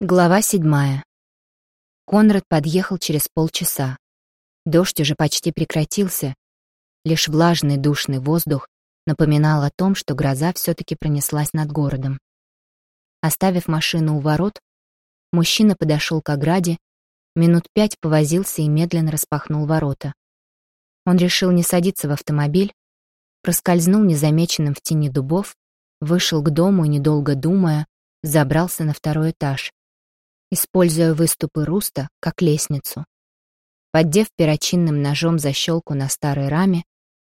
Глава седьмая. Конрад подъехал через полчаса. Дождь уже почти прекратился. Лишь влажный душный воздух напоминал о том, что гроза все-таки пронеслась над городом. Оставив машину у ворот, мужчина подошел к ограде, минут пять повозился и медленно распахнул ворота. Он решил не садиться в автомобиль, проскользнул незамеченным в тени дубов, вышел к дому и, недолго думая, забрался на второй этаж используя выступы руста как лестницу. Поддев перочинным ножом защелку на старой раме,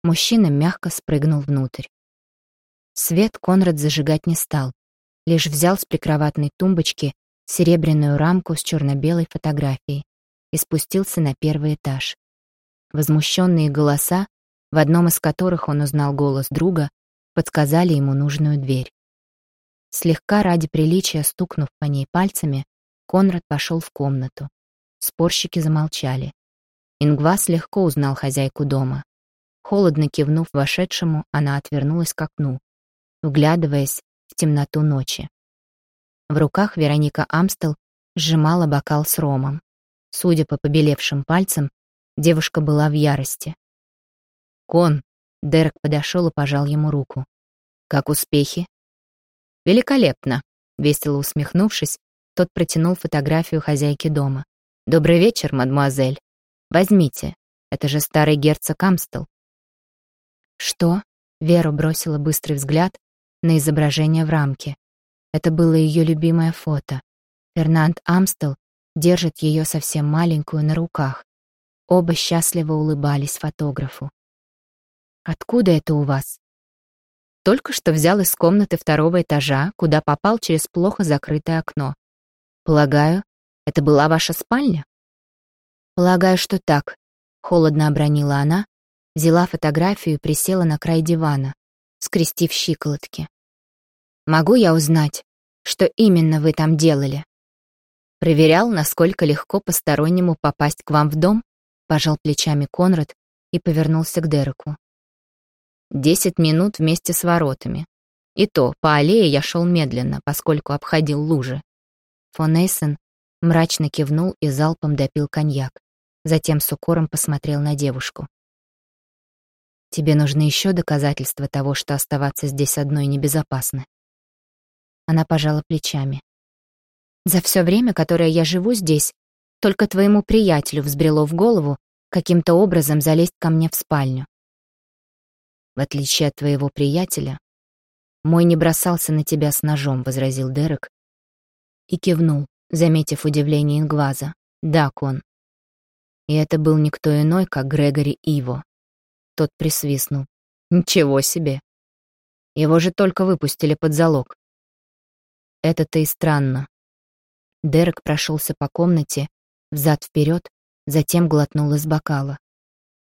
мужчина мягко спрыгнул внутрь. Свет Конрад зажигать не стал, лишь взял с прикроватной тумбочки серебряную рамку с черно-белой фотографией и спустился на первый этаж. Возмущенные голоса, в одном из которых он узнал голос друга, подсказали ему нужную дверь. Слегка ради приличия стукнув по ней пальцами, Конрад пошел в комнату. Спорщики замолчали. Ингвас легко узнал хозяйку дома. Холодно кивнув вошедшему, она отвернулась к окну, вглядываясь в темноту ночи. В руках Вероника Амстел сжимала бокал с ромом. Судя по побелевшим пальцам, девушка была в ярости. «Кон!» — Дерек подошел и пожал ему руку. «Как успехи?» «Великолепно!» — весело усмехнувшись, тот протянул фотографию хозяйки дома. «Добрый вечер, мадмуазель. Возьмите. Это же старый герцог Амстел». «Что?» — Вера бросила быстрый взгляд на изображение в рамке. Это было ее любимое фото. Фернанд Амстел держит ее совсем маленькую на руках. Оба счастливо улыбались фотографу. «Откуда это у вас?» Только что взял из комнаты второго этажа, куда попал через плохо закрытое окно. Полагаю, это была ваша спальня? Полагаю, что так. Холодно обронила она, взяла фотографию и присела на край дивана, скрестив щиколотки. Могу я узнать, что именно вы там делали? Проверял, насколько легко постороннему попасть к вам в дом, пожал плечами Конрад и повернулся к Дереку. Десять минут вместе с воротами. И то, по аллее я шел медленно, поскольку обходил лужи. Фон Эйсен мрачно кивнул и залпом допил коньяк. Затем с укором посмотрел на девушку. «Тебе нужны еще доказательства того, что оставаться здесь одной небезопасно». Она пожала плечами. «За все время, которое я живу здесь, только твоему приятелю взбрело в голову каким-то образом залезть ко мне в спальню. В отличие от твоего приятеля, мой не бросался на тебя с ножом», — возразил Дерек, и кивнул, заметив удивление Ингваза. «Да, Кон». И это был никто иной, как Грегори Иво. Тот присвистнул. «Ничего себе! Его же только выпустили под залог». Это-то и странно. Дерек прошелся по комнате, взад-вперед, затем глотнул из бокала.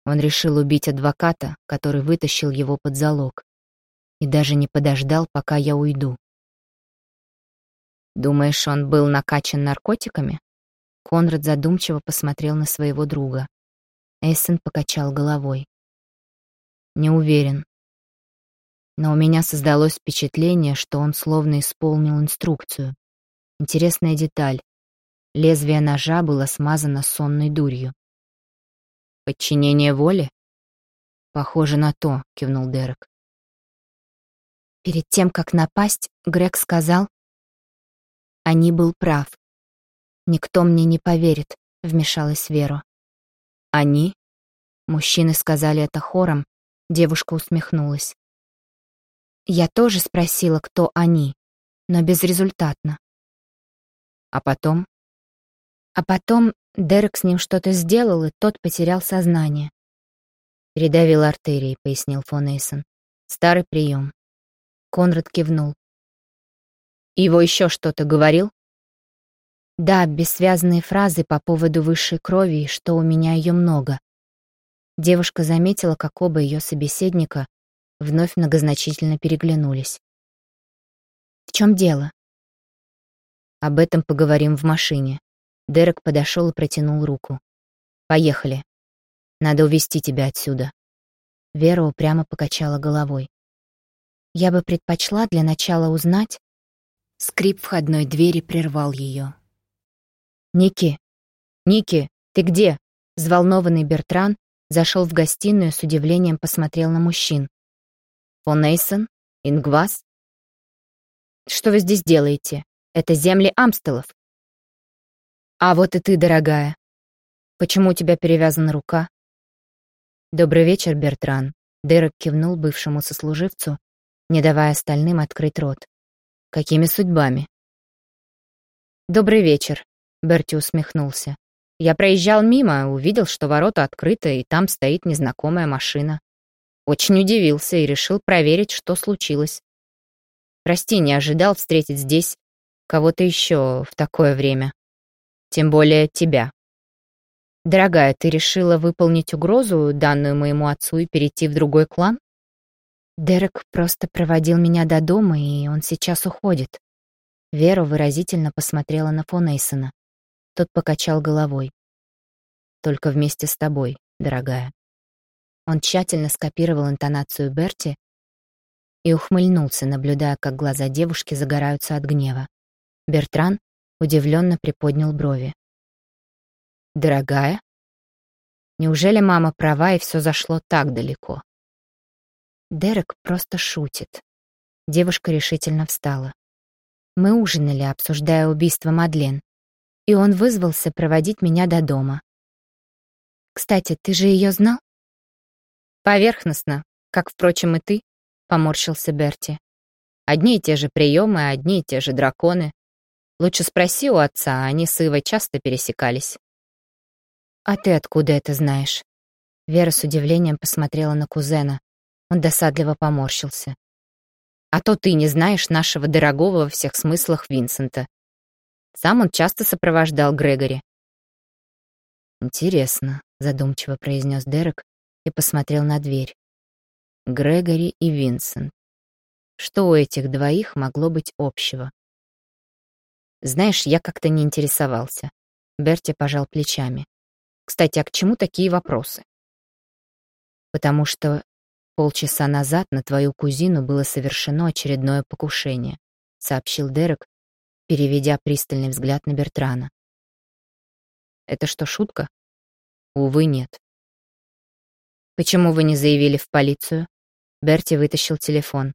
Он решил убить адвоката, который вытащил его под залог, и даже не подождал, пока я уйду. Думаешь, он был накачан наркотиками? Конрад задумчиво посмотрел на своего друга. Эссен покачал головой. Не уверен. Но у меня создалось впечатление, что он словно исполнил инструкцию. Интересная деталь. Лезвие ножа было смазано сонной дурью. Подчинение воле? Похоже на то, кивнул Дерек. Перед тем, как напасть, Грег сказал, Ани был прав. «Никто мне не поверит», — вмешалась Вера. «Они?» Мужчины сказали это хором, девушка усмехнулась. Я тоже спросила, кто они, но безрезультатно. А потом? А потом Дерек с ним что-то сделал, и тот потерял сознание. «Передавил артерии», — пояснил фон Эйсон. «Старый прием». Конрад кивнул. Его еще что-то говорил? Да, бессвязные фразы по поводу высшей крови и что у меня ее много. Девушка заметила, как оба ее собеседника вновь многозначительно переглянулись. В чем дело? Об этом поговорим в машине. Дерек подошел и протянул руку. Поехали. Надо увести тебя отсюда. Вера упрямо покачала головой. Я бы предпочла для начала узнать, Скрип входной двери прервал ее. «Ники! Ники, ты где?» Взволнованный Бертран зашел в гостиную, с удивлением посмотрел на мужчин. «Фон Эйсон? Ингвас?» «Что вы здесь делаете? Это земли Амстелов». «А вот и ты, дорогая. Почему у тебя перевязана рука?» «Добрый вечер, Бертран», — Дерек кивнул бывшему сослуживцу, не давая остальным открыть рот. «Какими судьбами?» «Добрый вечер», — Берти усмехнулся. «Я проезжал мимо, увидел, что ворота открыты, и там стоит незнакомая машина. Очень удивился и решил проверить, что случилось. Прости, не ожидал встретить здесь кого-то еще в такое время. Тем более тебя. Дорогая, ты решила выполнить угрозу, данную моему отцу, и перейти в другой клан? Дерек просто проводил меня до дома, и он сейчас уходит. Вера выразительно посмотрела на фон Эйсона. Тот покачал головой. Только вместе с тобой, дорогая. Он тщательно скопировал интонацию Берти и ухмыльнулся, наблюдая, как глаза девушки загораются от гнева. Бертран удивленно приподнял брови. «Дорогая? Неужели мама права и все зашло так далеко?» Дерек просто шутит. Девушка решительно встала. Мы ужинали, обсуждая убийство Мадлен, и он вызвался проводить меня до дома. «Кстати, ты же ее знал?» «Поверхностно, как, впрочем, и ты», — поморщился Берти. «Одни и те же приемы, одни и те же драконы. Лучше спроси у отца, они с Ивой часто пересекались». «А ты откуда это знаешь?» Вера с удивлением посмотрела на кузена. Он досадливо поморщился. «А то ты не знаешь нашего дорогого во всех смыслах Винсента. Сам он часто сопровождал Грегори». «Интересно», — задумчиво произнес Дерек, и посмотрел на дверь. Грегори и Винсент. Что у этих двоих могло быть общего? Знаешь, я как-то не интересовался. Берти пожал плечами. Кстати, а к чему такие вопросы? Потому что полчаса назад на твою кузину было совершено очередное покушение, сообщил Дерек, переведя пристальный взгляд на Бертрана. Это что, шутка? Увы, нет. «Почему вы не заявили в полицию?» Берти вытащил телефон.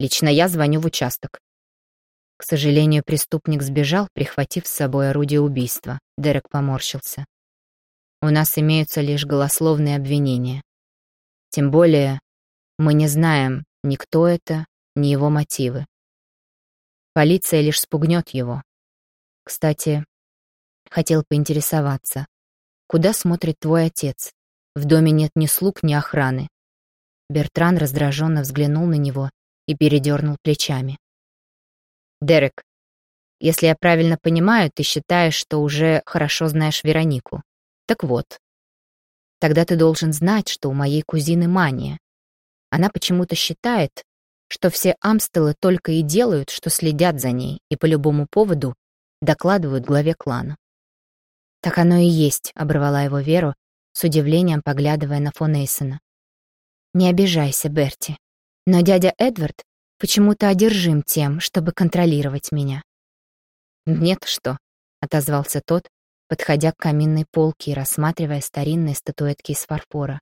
«Лично я звоню в участок». К сожалению, преступник сбежал, прихватив с собой орудие убийства. Дерек поморщился. У нас имеются лишь голословные обвинения. Тем более, мы не знаем ни кто это, ни его мотивы. Полиция лишь спугнет его. Кстати, хотел поинтересоваться, куда смотрит твой отец? В доме нет ни слуг, ни охраны. Бертран раздраженно взглянул на него и передернул плечами. «Дерек, если я правильно понимаю, ты считаешь, что уже хорошо знаешь Веронику. Так вот. Тогда ты должен знать, что у моей кузины мания. Она почему-то считает, что все Амстелы только и делают, что следят за ней и по любому поводу докладывают главе клана. «Так оно и есть», — оборвала его Веру, с удивлением поглядывая на фон Эйсона. «Не обижайся, Берти, но дядя Эдвард почему-то одержим тем, чтобы контролировать меня». «Нет, что?» — отозвался тот, подходя к каминной полке и рассматривая старинные статуэтки из фарфора.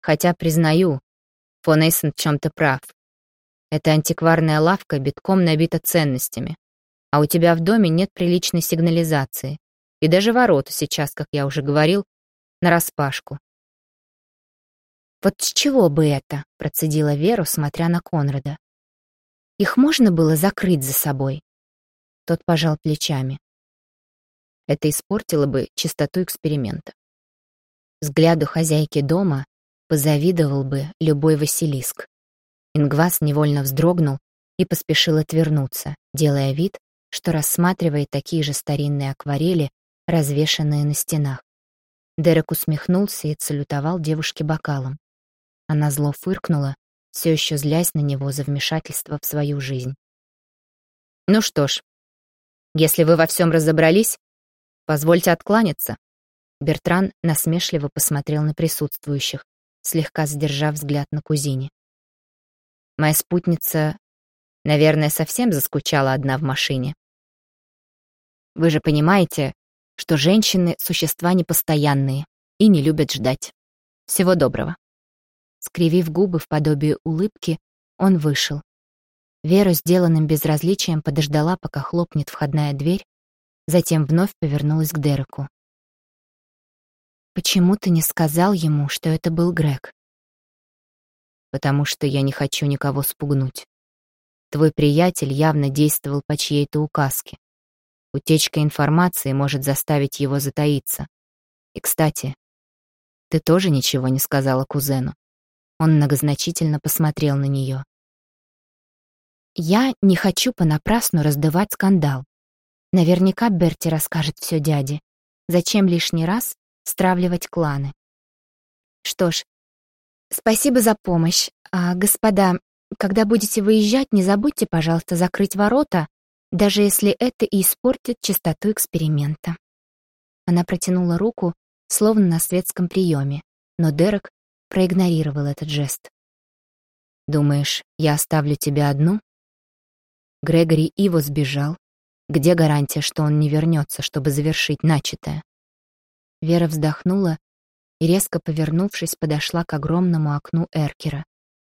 «Хотя, признаю, фон Эйсон в чем-то прав. Эта антикварная лавка битком набита ценностями, а у тебя в доме нет приличной сигнализации, и даже ворота сейчас, как я уже говорил, нараспашку. «Вот с чего бы это?» — процедила Вера, смотря на Конрада. «Их можно было закрыть за собой?» Тот пожал плечами. Это испортило бы чистоту эксперимента. Взгляду хозяйки дома позавидовал бы любой Василиск. Ингвас невольно вздрогнул и поспешил отвернуться, делая вид, что рассматривает такие же старинные акварели, развешанные на стенах. Дерек усмехнулся и целютовал девушке бокалом. Она зло фыркнула, все еще злясь на него за вмешательство в свою жизнь. «Ну что ж, если вы во всем разобрались, позвольте откланяться». Бертран насмешливо посмотрел на присутствующих, слегка задержав взгляд на кузине. «Моя спутница Наверное, совсем заскучала одна в машине. Вы же понимаете, что женщины — существа непостоянные и не любят ждать. Всего доброго. Скривив губы в подобие улыбки, он вышел. Вера сделанным безразличием подождала, пока хлопнет входная дверь, затем вновь повернулась к Дереку. «Почему ты не сказал ему, что это был Грег?» «Потому что я не хочу никого спугнуть. Твой приятель явно действовал по чьей-то указке. Утечка информации может заставить его затаиться. И, кстати, ты тоже ничего не сказала кузену. Он многозначительно посмотрел на нее. Я не хочу понапрасну раздавать скандал. Наверняка Берти расскажет все дяде. Зачем лишний раз стравливать кланы? Что ж, спасибо за помощь. А, господа, когда будете выезжать, не забудьте, пожалуйста, закрыть ворота, даже если это и испортит чистоту эксперимента. Она протянула руку, словно на светском приеме, но Дерек проигнорировал этот жест. «Думаешь, я оставлю тебя одну?» Грегори Иво сбежал. Где гарантия, что он не вернется, чтобы завершить начатое? Вера вздохнула и, резко повернувшись, подошла к огромному окну Эркера,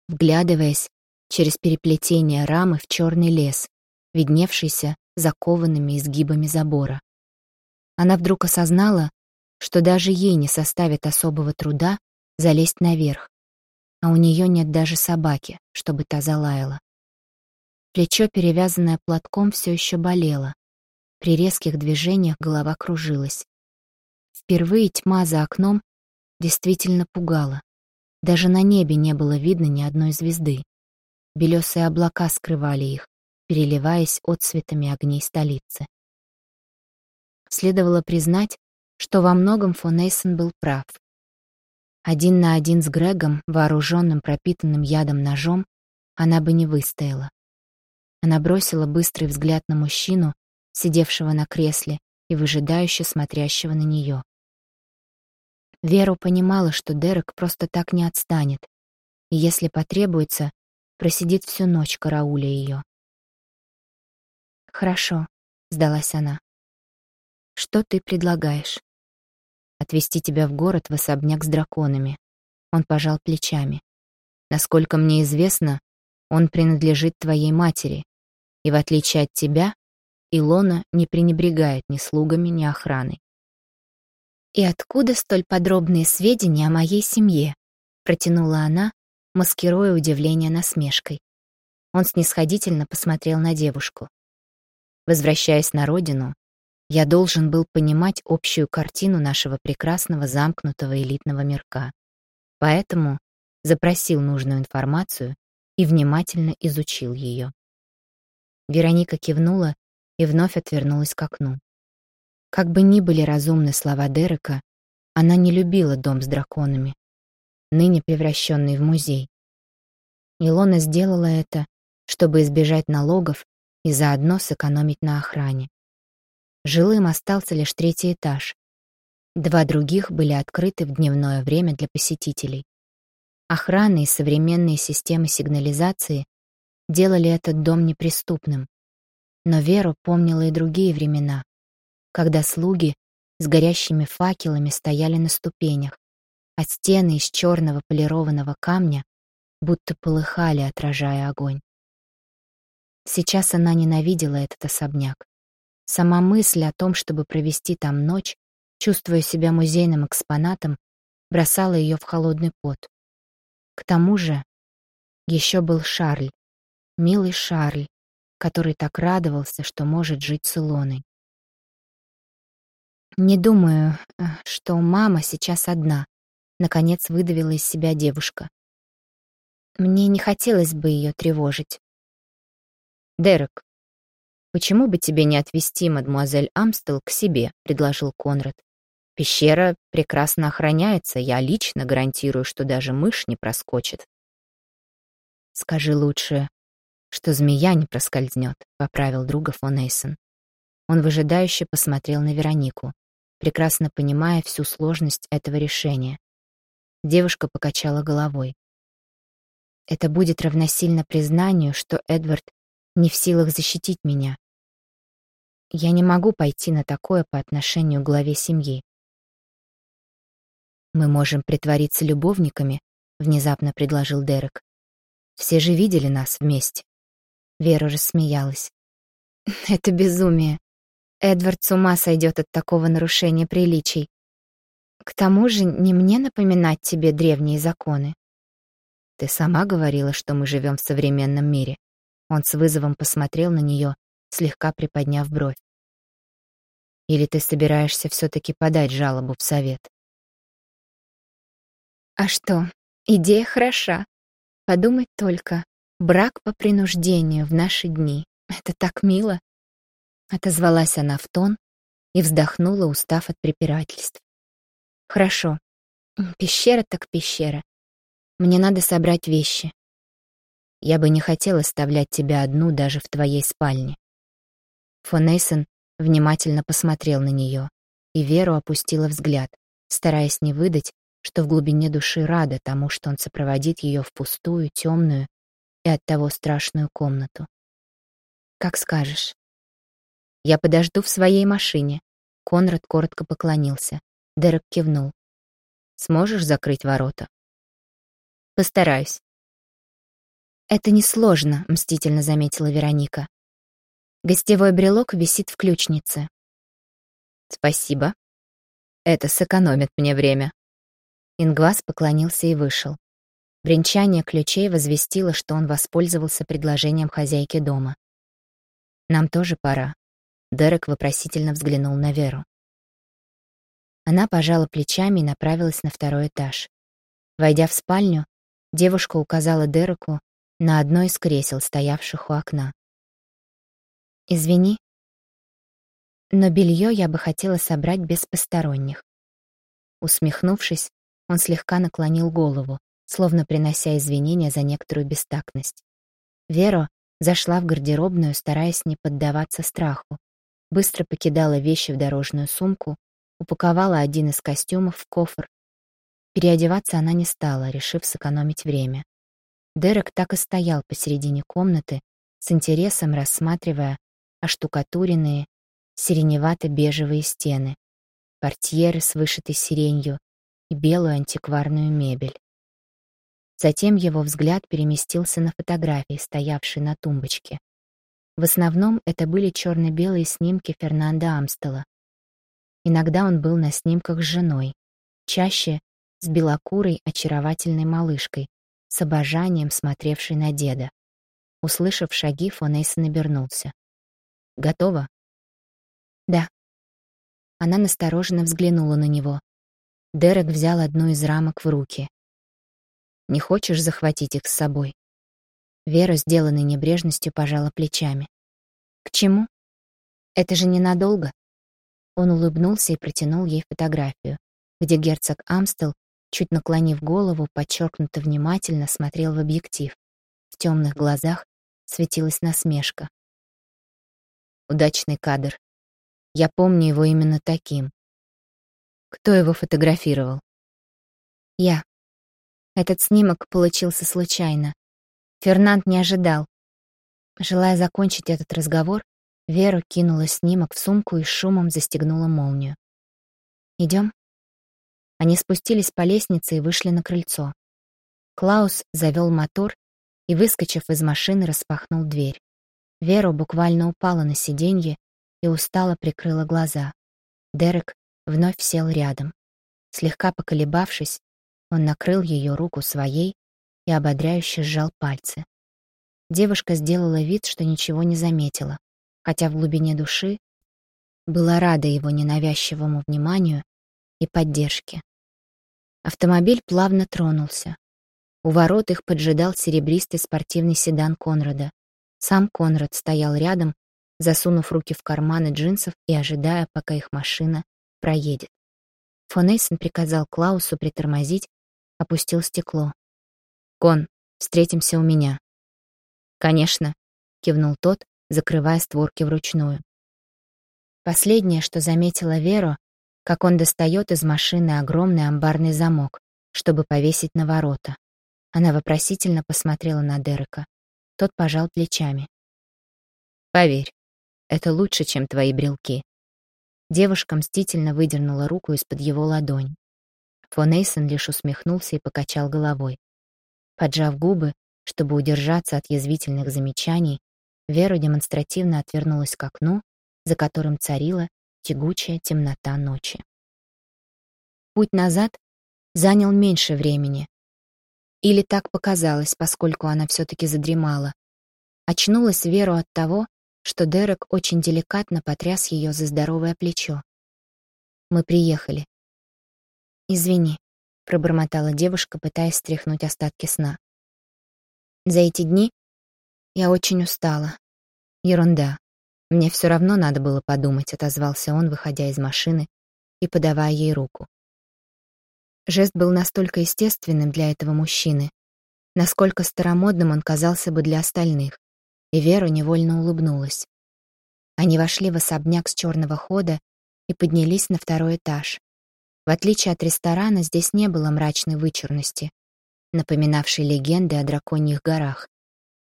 вглядываясь через переплетение рамы в черный лес, видневшийся закованными изгибами забора. Она вдруг осознала, что даже ей не составит особого труда залезть наверх, а у нее нет даже собаки, чтобы та залаяла. Плечо, перевязанное платком, все еще болело. При резких движениях голова кружилась. Впервые тьма за окном действительно пугала. Даже на небе не было видно ни одной звезды. Белесые облака скрывали их, переливаясь отцветами огней столицы. Следовало признать, что во многом фон Эйсон был прав. Один на один с Грегом, вооруженным пропитанным ядом ножом, она бы не выстояла. Она бросила быстрый взгляд на мужчину, сидевшего на кресле и выжидающе смотрящего на нее. Веру понимала, что Дерек просто так не отстанет, и если потребуется, просидит всю ночь, карауля ее. «Хорошо», — сдалась она. «Что ты предлагаешь?» «Отвезти тебя в город в особняк с драконами». Он пожал плечами. «Насколько мне известно, он принадлежит твоей матери, и в отличие от тебя, Илона не пренебрегает ни слугами, ни охраной. «И откуда столь подробные сведения о моей семье?» — протянула она, маскируя удивление насмешкой. Он снисходительно посмотрел на девушку. Возвращаясь на родину, я должен был понимать общую картину нашего прекрасного замкнутого элитного мирка. Поэтому запросил нужную информацию и внимательно изучил ее. Вероника кивнула и вновь отвернулась к окну. Как бы ни были разумны слова Дерека, она не любила дом с драконами, ныне превращенный в музей. Илона сделала это, чтобы избежать налогов и заодно сэкономить на охране. Жилым остался лишь третий этаж. Два других были открыты в дневное время для посетителей. Охрана и современные системы сигнализации делали этот дом неприступным. Но Вера помнила и другие времена, когда слуги с горящими факелами стояли на ступенях, а стены из черного полированного камня будто полыхали, отражая огонь. Сейчас она ненавидела этот особняк. Сама мысль о том, чтобы провести там ночь, чувствуя себя музейным экспонатом, бросала ее в холодный пот. К тому же еще был Шарль, Милый Шарль, который так радовался, что может жить с Илоной. «Не думаю, э, что мама сейчас одна», — наконец выдавила из себя девушка. «Мне не хотелось бы ее тревожить». «Дерек, почему бы тебе не отвезти мадемуазель Амстел к себе?» — предложил Конрад. «Пещера прекрасно охраняется, я лично гарантирую, что даже мышь не проскочит». «Скажи лучше, что змея не проскользнет», — поправил друга фон Эйсон. Он выжидающе посмотрел на Веронику, прекрасно понимая всю сложность этого решения. Девушка покачала головой. Это будет равносильно признанию, что Эдвард не в силах защитить меня. Я не могу пойти на такое по отношению к главе семьи. «Мы можем притвориться любовниками», — внезапно предложил Дерек. «Все же видели нас вместе». Вера рассмеялась. «Это безумие. Эдвард с ума сойдет от такого нарушения приличий. К тому же не мне напоминать тебе древние законы. Ты сама говорила, что мы живем в современном мире. Он с вызовом посмотрел на нее, слегка приподняв бровь. Или ты собираешься все-таки подать жалобу в совет? А что, идея хороша. Подумать только. Брак по принуждению в наши дни. Это так мило. Отозвалась она в тон и вздохнула, устав от препирательств. Хорошо. Пещера так пещера. Мне надо собрать вещи. Я бы не хотела оставлять тебя одну даже в твоей спальне. Фон внимательно посмотрел на нее, и Веру опустила взгляд, стараясь не выдать, что в глубине души рада тому, что он сопроводит ее в пустую, темную и оттого страшную комнату. «Как скажешь». «Я подожду в своей машине». Конрад коротко поклонился. Дерек кивнул. «Сможешь закрыть ворота?» Постараюсь. Это несложно, мстительно заметила Вероника. Гостевой брелок висит в ключнице. Спасибо. Это сэкономит мне время. Ингвас поклонился и вышел. Бренчание ключей возвестило, что он воспользовался предложением хозяйки дома. «Нам тоже пора». Дерек вопросительно взглянул на Веру. Она пожала плечами и направилась на второй этаж. Войдя в спальню, Девушка указала Дереку на одно из кресел, стоявших у окна. «Извини, но белье я бы хотела собрать без посторонних». Усмехнувшись, он слегка наклонил голову, словно принося извинения за некоторую бестактность. Вера зашла в гардеробную, стараясь не поддаваться страху. Быстро покидала вещи в дорожную сумку, упаковала один из костюмов в кофр Переодеваться она не стала, решив сэкономить время. Дерек так и стоял посередине комнаты, с интересом рассматривая оштукатуренные сиреневато-бежевые стены, портьеры с вышитой сиренью и белую антикварную мебель. Затем его взгляд переместился на фотографии, стоявшие на тумбочке. В основном это были черно-белые снимки Фернанда Амстела. Иногда он был на снимках с женой, чаще с белокурой очаровательной малышкой, с обожанием смотревшей на деда. Услышав шаги, фон Эйсон обернулся. «Готово?» «Да». Она настороженно взглянула на него. Дерек взял одну из рамок в руки. «Не хочешь захватить их с собой?» Вера, сделанной небрежностью, пожала плечами. «К чему? Это же ненадолго». Он улыбнулся и протянул ей фотографию, где герцог Амстел чуть наклонив голову, подчеркнуто внимательно смотрел в объектив. В темных глазах светилась насмешка. Удачный кадр. Я помню его именно таким. Кто его фотографировал? Я. Этот снимок получился случайно. Фернанд не ожидал. Желая закончить этот разговор, Вера кинула снимок в сумку и шумом застегнула молнию. «Идем?» Они спустились по лестнице и вышли на крыльцо. Клаус завел мотор и, выскочив из машины, распахнул дверь. Вера буквально упала на сиденье и устало прикрыла глаза. Дерек вновь сел рядом. Слегка поколебавшись, он накрыл ее руку своей и ободряюще сжал пальцы. Девушка сделала вид, что ничего не заметила, хотя в глубине души была рада его ненавязчивому вниманию и поддержке. Автомобиль плавно тронулся. У ворот их поджидал серебристый спортивный седан Конрада. Сам Конрад стоял рядом, засунув руки в карманы джинсов и ожидая, пока их машина проедет. Фон приказал Клаусу притормозить, опустил стекло. «Кон, встретимся у меня». «Конечно», — кивнул тот, закрывая створки вручную. Последнее, что заметила Веру, как он достает из машины огромный амбарный замок, чтобы повесить на ворота. Она вопросительно посмотрела на Дерека. Тот пожал плечами. Поверь, это лучше, чем твои брелки. Девушка мстительно выдернула руку из-под его ладони. Фон Эйсон лишь усмехнулся и покачал головой. Поджав губы, чтобы удержаться от язвительных замечаний, Вера демонстративно отвернулась к окну, за которым царила тягучая темнота ночи. Путь назад занял меньше времени. Или так показалось, поскольку она все-таки задремала. Очнулась Веру от того, что Дерек очень деликатно потряс ее за здоровое плечо. «Мы приехали». «Извини», — пробормотала девушка, пытаясь стряхнуть остатки сна. «За эти дни я очень устала». «Ерунда. Мне все равно надо было подумать», — отозвался он, выходя из машины и подавая ей руку. Жест был настолько естественным для этого мужчины, насколько старомодным он казался бы для остальных и Вера невольно улыбнулась. Они вошли в особняк с черного хода и поднялись на второй этаж. В отличие от ресторана, здесь не было мрачной вычурности, напоминавшей легенды о драконьих горах.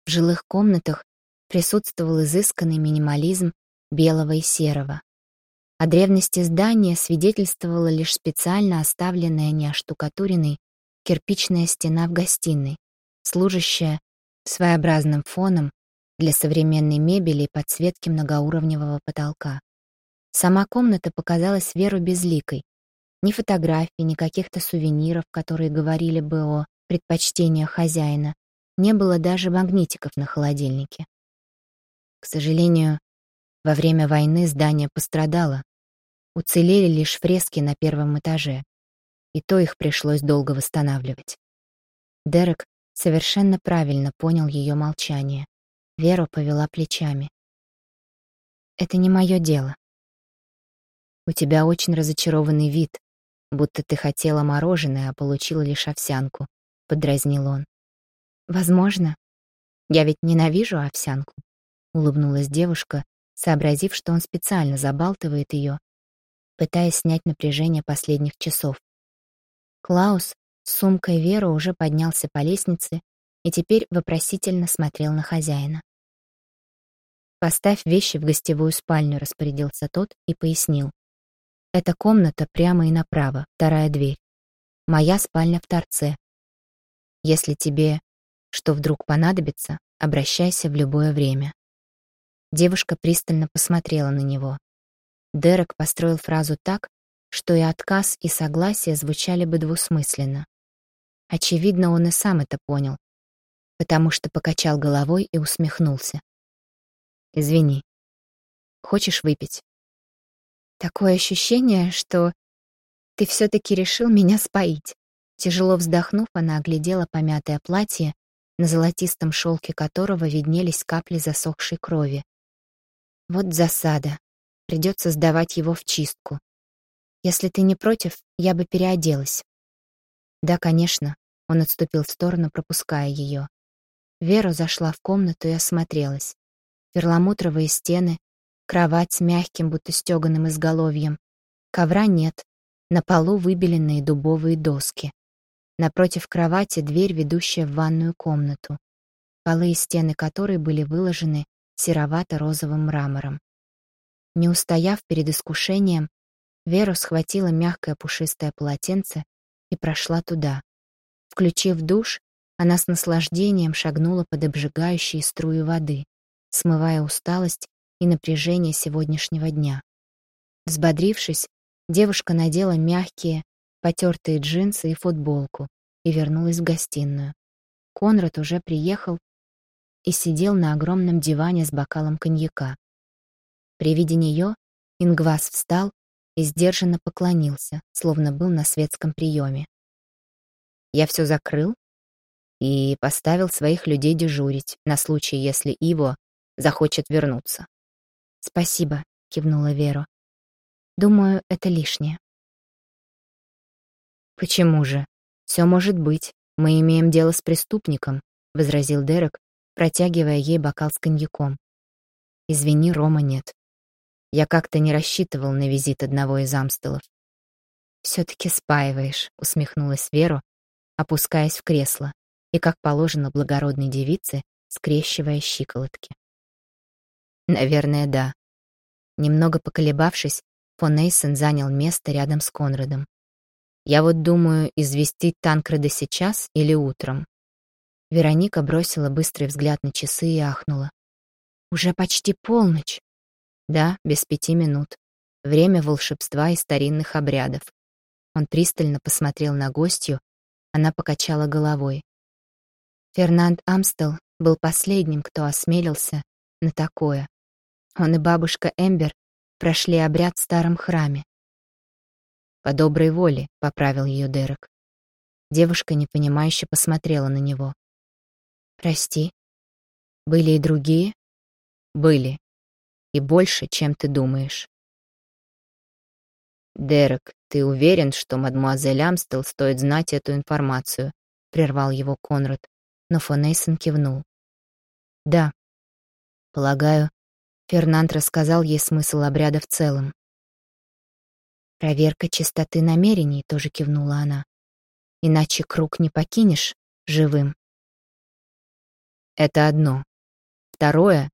В жилых комнатах присутствовал изысканный минимализм белого и серого. О древности здания свидетельствовала лишь специально оставленная неоштукатуренной кирпичная стена в гостиной, служащая своеобразным фоном для современной мебели и подсветки многоуровневого потолка. Сама комната показалась Веру безликой. Ни фотографий, ни каких-то сувениров, которые говорили бы о предпочтениях хозяина. Не было даже магнитиков на холодильнике. К сожалению, во время войны здание пострадало. Уцелели лишь фрески на первом этаже. И то их пришлось долго восстанавливать. Дерек совершенно правильно понял ее молчание. Вера повела плечами. «Это не мое дело. У тебя очень разочарованный вид, будто ты хотела мороженое, а получила лишь овсянку», — подразнил он. «Возможно. Я ведь ненавижу овсянку», — улыбнулась девушка, сообразив, что он специально забалтывает ее, пытаясь снять напряжение последних часов. Клаус с сумкой Веры уже поднялся по лестнице и теперь вопросительно смотрел на хозяина. «Поставь вещи в гостевую спальню», — распорядился тот и пояснил. «Эта комната прямо и направо, вторая дверь. Моя спальня в торце. Если тебе что вдруг понадобится, обращайся в любое время». Девушка пристально посмотрела на него. Дерек построил фразу так, что и отказ, и согласие звучали бы двусмысленно. Очевидно, он и сам это понял, потому что покачал головой и усмехнулся. «Извини. Хочешь выпить?» Такое ощущение, что ты все-таки решил меня споить. Тяжело вздохнув, она оглядела помятое платье, на золотистом шелке которого виднелись капли засохшей крови. Вот засада. Придется сдавать его в чистку. Если ты не против, я бы переоделась. Да, конечно. Он отступил в сторону, пропуская ее. Вера зашла в комнату и осмотрелась. Перламутровые стены, кровать с мягким, будто стеганым изголовьем. Ковра нет, на полу выбеленные дубовые доски. Напротив кровати дверь, ведущая в ванную комнату, полы и стены которой были выложены серовато-розовым мрамором. Не устояв перед искушением, Вера схватила мягкое пушистое полотенце и прошла туда. Включив душ, она с наслаждением шагнула под обжигающие струи воды, смывая усталость и напряжение сегодняшнего дня. Взбодрившись, девушка надела мягкие, потертые джинсы и футболку и вернулась в гостиную. Конрад уже приехал и сидел на огромном диване с бокалом коньяка. При виде нее Ингвас встал и сдержанно поклонился, словно был на светском приеме. «Я все закрыл и поставил своих людей дежурить на случай, если Иво захочет вернуться». «Спасибо», — кивнула Вера. «Думаю, это лишнее». «Почему же? Все может быть. Мы имеем дело с преступником», — возразил Дерек, протягивая ей бокал с коньяком. «Извини, Рома нет. Я как-то не рассчитывал на визит одного из амстелов». «Все-таки спаиваешь», — усмехнулась Вера, опускаясь в кресло и, как положено благородной девице, скрещивая щиколотки. Наверное, да. Немного поколебавшись, фон Эйсон занял место рядом с Конрадом. Я вот думаю, известить Танкреда сейчас или утром. Вероника бросила быстрый взгляд на часы и ахнула. «Уже почти полночь». «Да, без пяти минут. Время волшебства и старинных обрядов». Он пристально посмотрел на гостью, она покачала головой. Фернанд Амстел был последним, кто осмелился на такое. Он и бабушка Эмбер прошли обряд в старом храме. «По доброй воле», — поправил ее Дерек. Девушка непонимающе посмотрела на него. «Прости. Были и другие?» «Были. И больше, чем ты думаешь». «Дерек, ты уверен, что мадмуазель Амстел стоит знать эту информацию?» — прервал его Конрад, но фон Эйсон кивнул. «Да. Полагаю, Фернанд рассказал ей смысл обряда в целом. «Проверка чистоты намерений», — тоже кивнула она. «Иначе круг не покинешь живым». Это одно. Второе.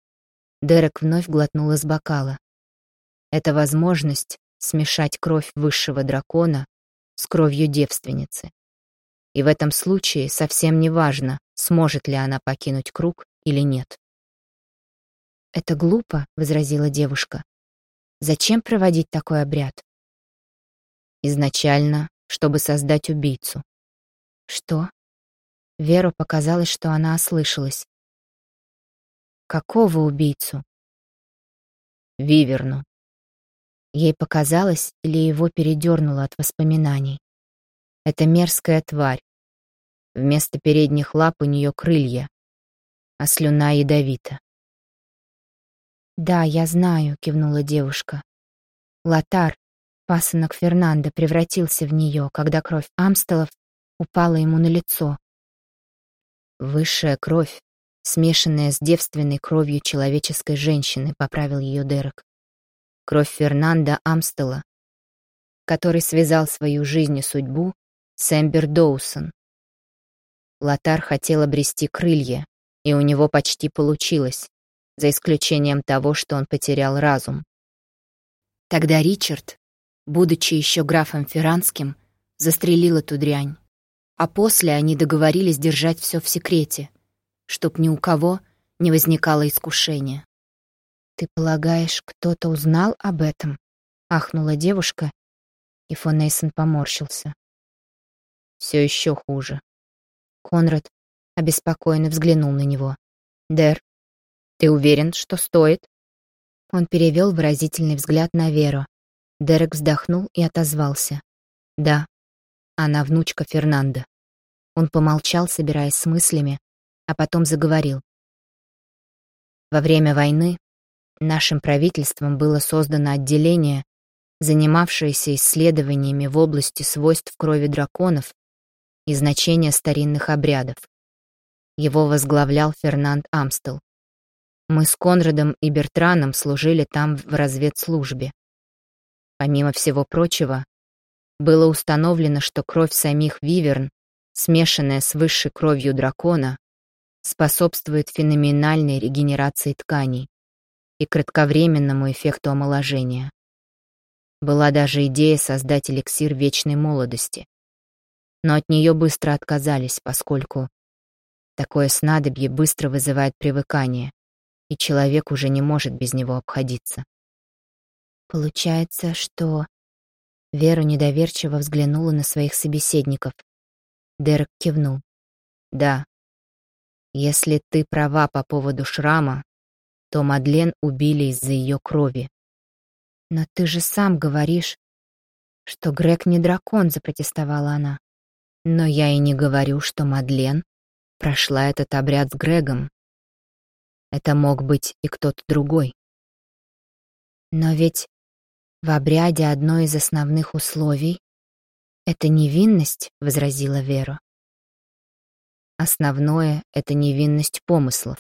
Дерек вновь глотнул из бокала. Это возможность смешать кровь высшего дракона с кровью девственницы. И в этом случае совсем не важно, сможет ли она покинуть круг или нет. «Это глупо», — возразила девушка. «Зачем проводить такой обряд?» «Изначально, чтобы создать убийцу». «Что?» Веру показалось, что она ослышалась. «Какого убийцу?» «Виверну». Ей показалось, или его передернуло от воспоминаний. Это мерзкая тварь. Вместо передних лап у нее крылья, а слюна ядовита. «Да, я знаю», — кивнула девушка. Лотар, пасынок Фернандо, превратился в нее, когда кровь Амстелов упала ему на лицо. «Высшая кровь, смешанная с девственной кровью человеческой женщины», — поправил ее Дерек. «Кровь Фернанда Амстела, который связал свою жизнь и судьбу с Эмбер Доусон. Лотар хотел обрести крылья, и у него почти получилось за исключением того, что он потерял разум. Тогда Ричард, будучи еще графом Ферранским, застрелил эту дрянь. А после они договорились держать все в секрете, чтоб ни у кого не возникало искушения. «Ты полагаешь, кто-то узнал об этом?» — ахнула девушка, и фон Эйсон поморщился. «Все еще хуже». Конрад обеспокоенно взглянул на него. «Дэр, «Ты уверен, что стоит?» Он перевел выразительный взгляд на Веру. Дерек вздохнул и отозвался. «Да, она внучка Фернанда». Он помолчал, собираясь с мыслями, а потом заговорил. Во время войны нашим правительством было создано отделение, занимавшееся исследованиями в области свойств крови драконов и значения старинных обрядов. Его возглавлял Фернанд Амстел. Мы с Конрадом и Бертраном служили там в разведслужбе. Помимо всего прочего, было установлено, что кровь самих виверн, смешанная с высшей кровью дракона, способствует феноменальной регенерации тканей и кратковременному эффекту омоложения. Была даже идея создать эликсир вечной молодости. Но от нее быстро отказались, поскольку такое снадобье быстро вызывает привыкание и человек уже не может без него обходиться. Получается, что... Вера недоверчиво взглянула на своих собеседников. Дерек кивнул. «Да. Если ты права по поводу шрама, то Мадлен убили из-за ее крови». «Но ты же сам говоришь, что Грег не дракон», — запротестовала она. «Но я и не говорю, что Мадлен прошла этот обряд с Грегом. Это мог быть и кто-то другой. Но ведь в обряде одно из основных условий — это невинность, — возразила Вера. Основное — это невинность помыслов,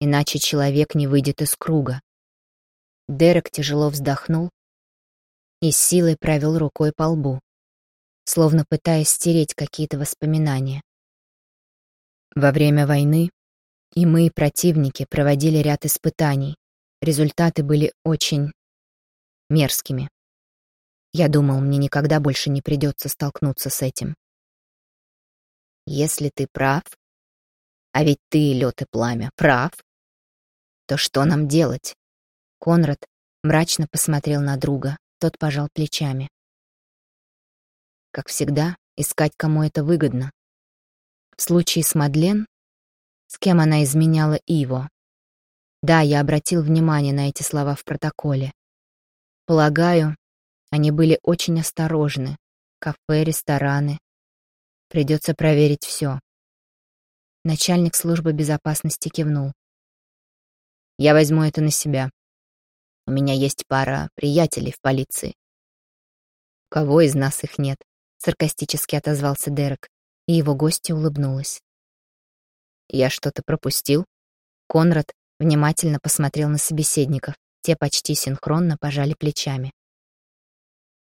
иначе человек не выйдет из круга. Дерек тяжело вздохнул и с силой провел рукой по лбу, словно пытаясь стереть какие-то воспоминания. Во время войны и мы, противники, проводили ряд испытаний, результаты были очень мерзкими. Я думал, мне никогда больше не придется столкнуться с этим. Если ты прав, а ведь ты, лед и пламя, прав, то что нам делать? Конрад мрачно посмотрел на друга, тот пожал плечами. Как всегда, искать, кому это выгодно. В случае с Мадлен, с кем она изменяла Иво. Да, я обратил внимание на эти слова в протоколе. Полагаю, они были очень осторожны. Кафе, рестораны. Придется проверить все. Начальник службы безопасности кивнул. Я возьму это на себя. У меня есть пара приятелей в полиции. кого из нас их нет? Саркастически отозвался Дерек, и его гостья улыбнулась. Я что-то пропустил? Конрад внимательно посмотрел на собеседников. Те почти синхронно пожали плечами.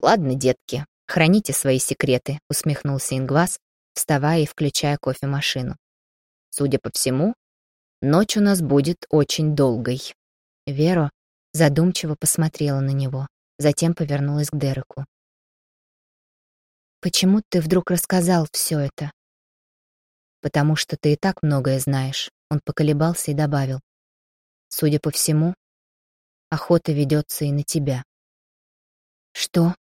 «Ладно, детки, храните свои секреты», — усмехнулся Ингвас, вставая и включая кофемашину. «Судя по всему, ночь у нас будет очень долгой». Вера задумчиво посмотрела на него, затем повернулась к Дереку. «Почему ты вдруг рассказал все это?» «Потому что ты и так многое знаешь», — он поколебался и добавил. «Судя по всему, охота ведется и на тебя». «Что?»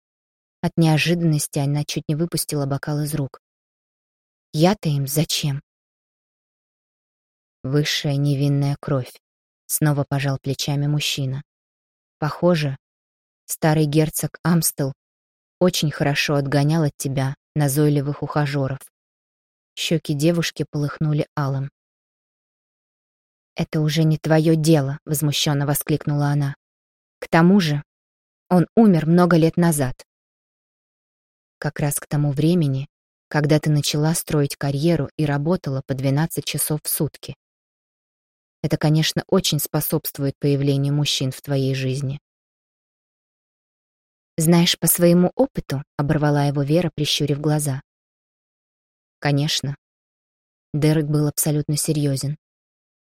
От неожиданности она чуть не выпустила бокал из рук. Я-то им зачем? Высшая невинная кровь. Снова пожал плечами мужчина. Похоже, старый герцог Амстел очень хорошо отгонял от тебя назойливых ухажеров. Щеки девушки полыхнули алым. «Это уже не твое дело», — возмущенно воскликнула она. «К тому же он умер много лет назад как раз к тому времени, когда ты начала строить карьеру и работала по 12 часов в сутки. Это, конечно, очень способствует появлению мужчин в твоей жизни. «Знаешь, по своему опыту», — оборвала его Вера, прищурив глаза. «Конечно». Дерек был абсолютно серьезен.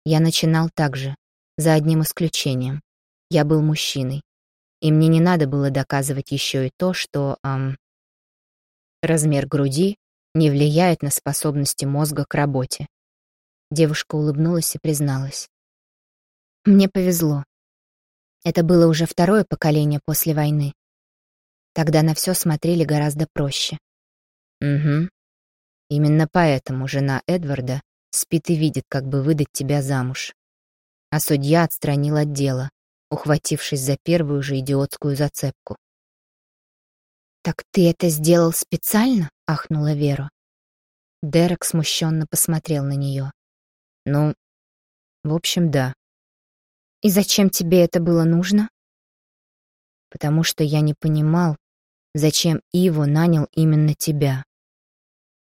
Я начинал так же, за одним исключением. Я был мужчиной, и мне не надо было доказывать еще и то, что, эм, Размер груди не влияет на способности мозга к работе. Девушка улыбнулась и призналась. Мне повезло. Это было уже второе поколение после войны. Тогда на все смотрели гораздо проще. Угу. Именно поэтому жена Эдварда спит и видит, как бы выдать тебя замуж. А судья отстранил от дела, ухватившись за первую же идиотскую зацепку. «Так ты это сделал специально?» — ахнула Вера. Дерек смущенно посмотрел на нее. «Ну, в общем, да». «И зачем тебе это было нужно?» «Потому что я не понимал, зачем Иво нанял именно тебя.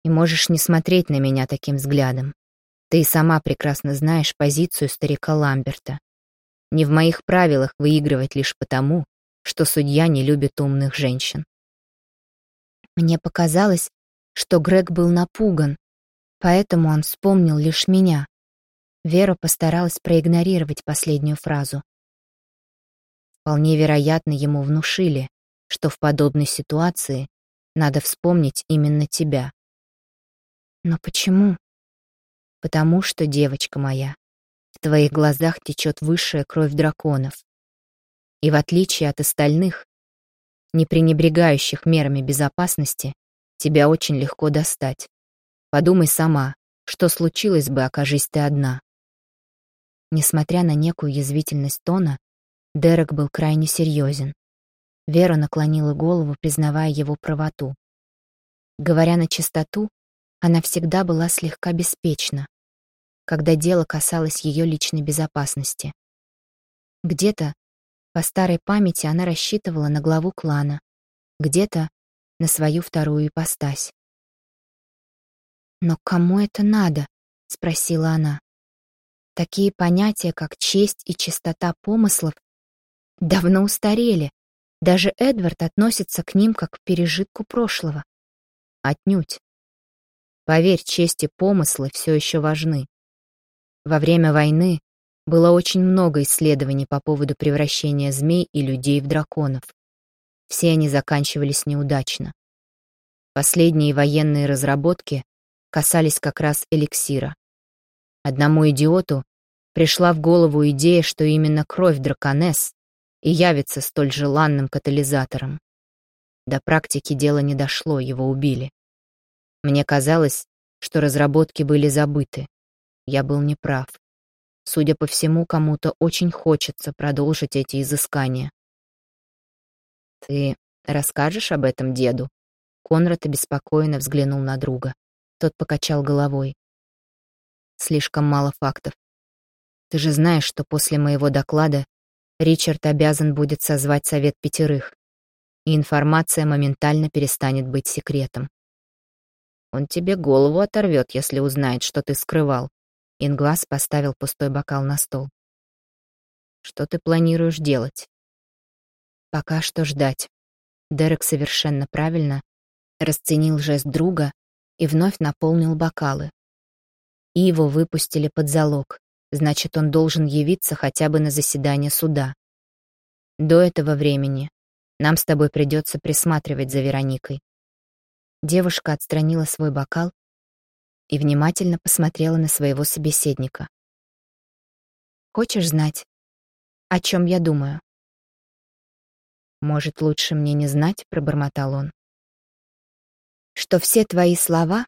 И можешь не смотреть на меня таким взглядом. Ты и сама прекрасно знаешь позицию старика Ламберта. Не в моих правилах выигрывать лишь потому, что судья не любит умных женщин. Мне показалось, что Грег был напуган, поэтому он вспомнил лишь меня. Вера постаралась проигнорировать последнюю фразу. Вполне вероятно, ему внушили, что в подобной ситуации надо вспомнить именно тебя. Но почему? Потому что, девочка моя, в твоих глазах течет высшая кровь драконов. И в отличие от остальных, не пренебрегающих мерами безопасности, тебя очень легко достать. Подумай сама, что случилось бы, окажись ты одна. Несмотря на некую язвительность тона, Дерек был крайне серьезен. Вера наклонила голову, признавая его правоту. Говоря на чистоту, она всегда была слегка беспечна, когда дело касалось ее личной безопасности. Где-то по старой памяти она рассчитывала на главу клана, где-то на свою вторую ипостась. «Но кому это надо?» — спросила она. Такие понятия, как честь и чистота помыслов, давно устарели. Даже Эдвард относится к ним как к пережитку прошлого. Отнюдь. Поверь, честь и помыслы все еще важны. Во время войны было очень много исследований по поводу превращения змей и людей в драконов. Все они заканчивались неудачно. Последние военные разработки касались как раз эликсира. Одному идиоту пришла в голову идея, что именно кровь драконесс и явится столь желанным катализатором. До практики дело не дошло, его убили. Мне казалось, что разработки были забыты. Я был неправ. Судя по всему, кому-то очень хочется продолжить эти изыскания. «Ты расскажешь об этом деду?» Конрад обеспокоенно взглянул на друга. Тот покачал головой. «Слишком мало фактов. Ты же знаешь, что после моего доклада Ричард обязан будет созвать совет пятерых, и информация моментально перестанет быть секретом. Он тебе голову оторвет, если узнает, что ты скрывал. Инглас поставил пустой бокал на стол. Что ты планируешь делать? Пока что ждать. Дерек совершенно правильно расценил жест друга и вновь наполнил бокалы. И его выпустили под залог, значит, он должен явиться хотя бы на заседание суда. До этого времени нам с тобой придется присматривать за Вероникой. Девушка отстранила свой бокал и внимательно посмотрела на своего собеседника. «Хочешь знать, о чем я думаю?» «Может, лучше мне не знать?» — пробормотал он. «Что все твои слова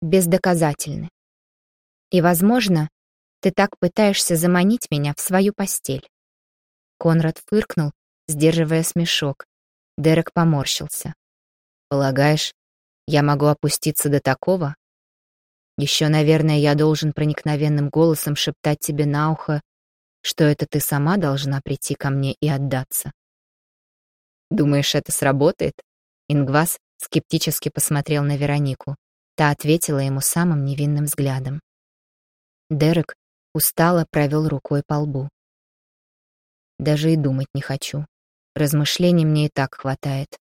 бездоказательны. И, возможно, ты так пытаешься заманить меня в свою постель». Конрад фыркнул, сдерживая смешок. Дерек поморщился. «Полагаешь, я могу опуститься до такого?» Еще, наверное, я должен проникновенным голосом шептать тебе на ухо, что это ты сама должна прийти ко мне и отдаться. Думаешь, это сработает? Ингвас скептически посмотрел на Веронику. Та ответила ему самым невинным взглядом. Дерек устало провел рукой по лбу. Даже и думать не хочу. Размышлений мне и так хватает.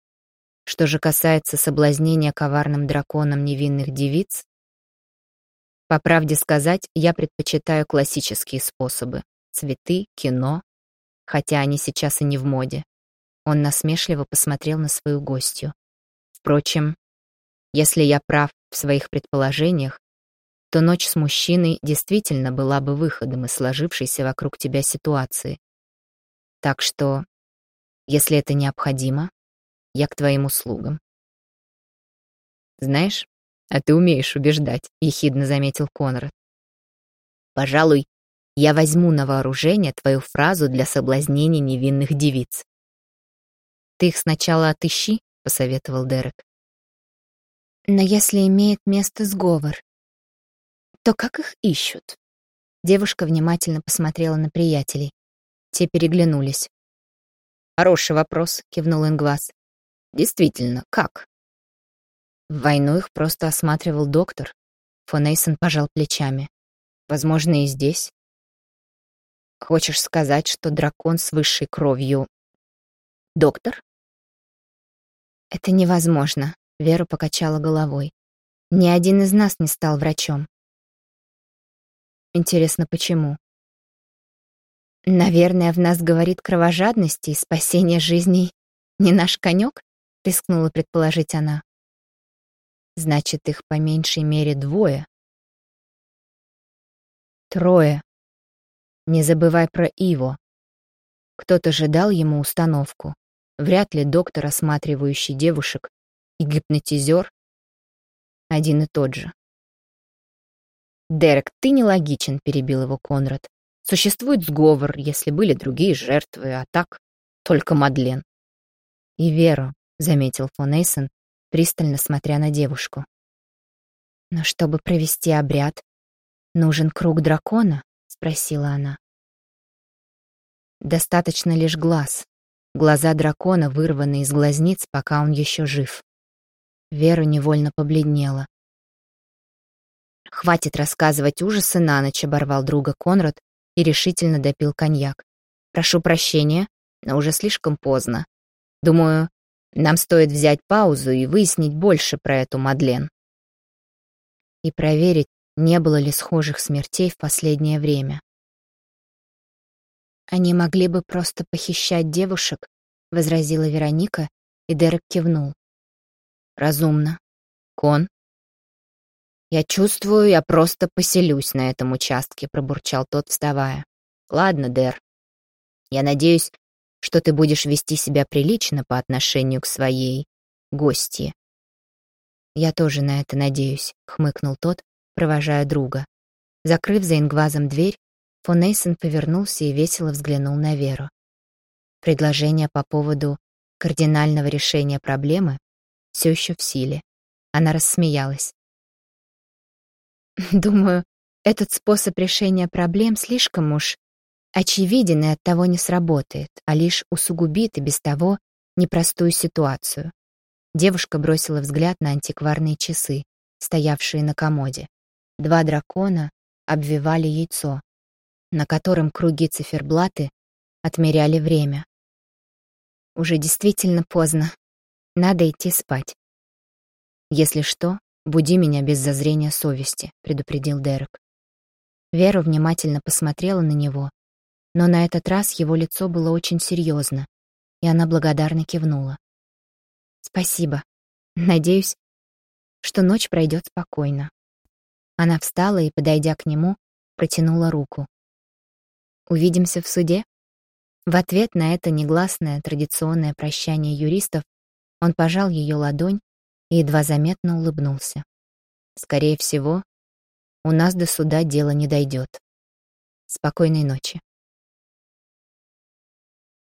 Что же касается соблазнения коварным драконом невинных девиц, по правде сказать, я предпочитаю классические способы. Цветы, кино. Хотя они сейчас и не в моде. Он насмешливо посмотрел на свою гостью. Впрочем, если я прав в своих предположениях, то ночь с мужчиной действительно была бы выходом из сложившейся вокруг тебя ситуации. Так что, если это необходимо, я к твоим услугам. Знаешь, «А ты умеешь убеждать», — ехидно заметил Конрад. «Пожалуй, я возьму на вооружение твою фразу для соблазнения невинных девиц». «Ты их сначала отыщи», — посоветовал Дерек. «Но если имеет место сговор, то как их ищут?» Девушка внимательно посмотрела на приятелей. Те переглянулись. «Хороший вопрос», — кивнул Ингвас. «Действительно, как?» В войну их просто осматривал доктор. Фон Эйсон пожал плечами. Возможно, и здесь. Хочешь сказать, что дракон с высшей кровью... Доктор? Это невозможно, Вера покачала головой. Ни один из нас не стал врачом. Интересно, почему? Наверное, в нас говорит кровожадность и спасение жизней не наш конек, рискнула предположить она. Значит, их по меньшей мере двое. Трое. Не забывай про Иво. Кто-то же дал ему установку. Вряд ли доктор, осматривающий девушек, и гипнотизер один и тот же. «Дерек, ты нелогичен», — перебил его Конрад. «Существует сговор, если были другие жертвы, а так только Мадлен». «И Веру», — заметил фон Эйсон, пристально смотря на девушку. «Но чтобы провести обряд, нужен круг дракона?» — спросила она. «Достаточно лишь глаз. Глаза дракона вырваны из глазниц, пока он еще жив». Вера невольно побледнела. «Хватит рассказывать ужасы на ночь», — оборвал друга Конрад и решительно допил коньяк. «Прошу прощения, но уже слишком поздно. Думаю, нам стоит взять паузу и выяснить больше про эту Мадлен. И проверить, не было ли схожих смертей в последнее время. Они могли бы просто похищать девушек, возразила Вероника, и Дерек кивнул. Разумно. Кон? Я чувствую, я просто поселюсь на этом участке, пробурчал тот, вставая. Ладно, Дер. Я надеюсь, что ты будешь вести себя прилично по отношению к своей гости. Я тоже на это надеюсь, хмыкнул тот, провожая друга. Закрыв за Ингвазом дверь, фон Эйсон повернулся и весело взглянул на Веру. Предложение по поводу кардинального решения проблемы все еще в силе. Она рассмеялась. Думаю, этот способ решения проблем слишком уж очевиден и оттого не сработает, а лишь усугубит и без того непростую ситуацию. Девушка бросила взгляд на антикварные часы, стоявшие на комоде. Два дракона обвивали яйцо, на котором круги циферблаты отмеряли время. Уже действительно поздно. Надо идти спать. Если что, буди меня без зазрения совести, предупредил Дерек. Вера внимательно посмотрела на него, но на этот раз его лицо было очень серьезно, и она благодарно кивнула. Спасибо. Надеюсь, что ночь пройдет спокойно. Она встала и, подойдя к нему, протянула руку. Увидимся в суде? В ответ на это негласное традиционное прощание юристов он пожал ее ладонь и едва заметно улыбнулся. Скорее всего, у нас до суда дело не дойдет. Спокойной ночи.